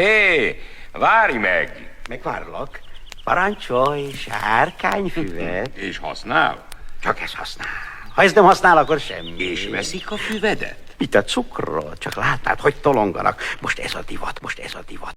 Hé, várj meg! Megvárlak. Parancsolj, sárkányfüvet. És használ? Csak ez használ. Ha ez nem használ, akkor semmi. És veszik a füvedet? Itt a cukrot? Csak látnád, hogy tolonganak. Most ez a divat, most ez a divat.